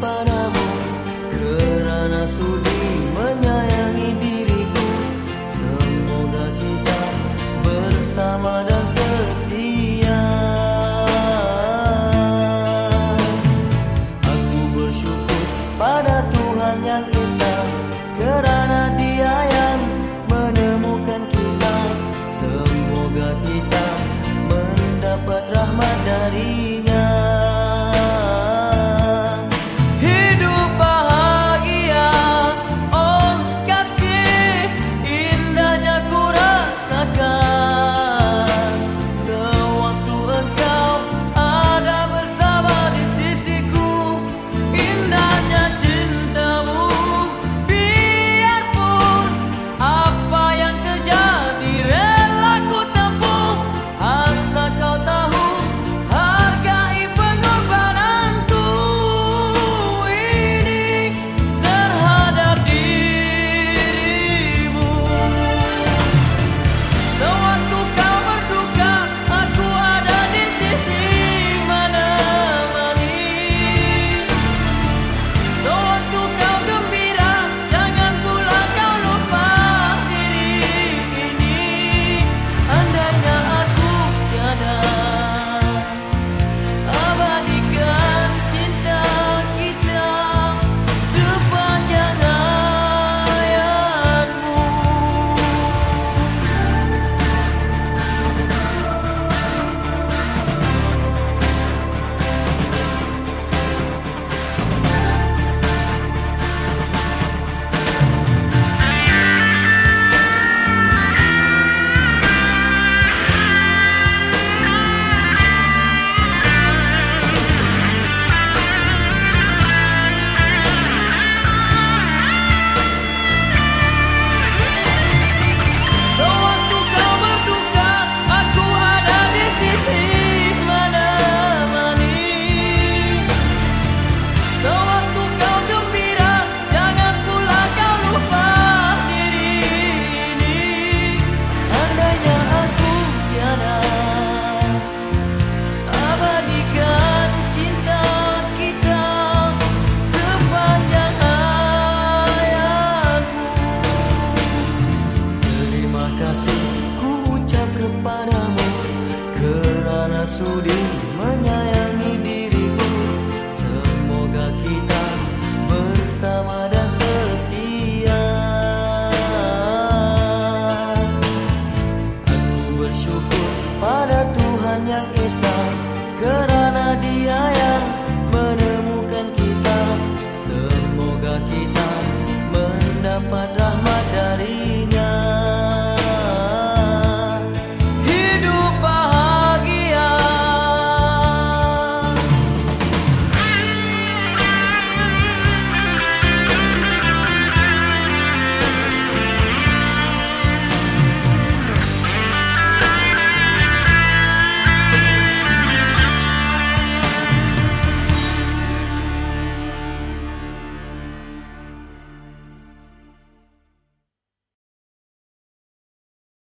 para sudi menyayangi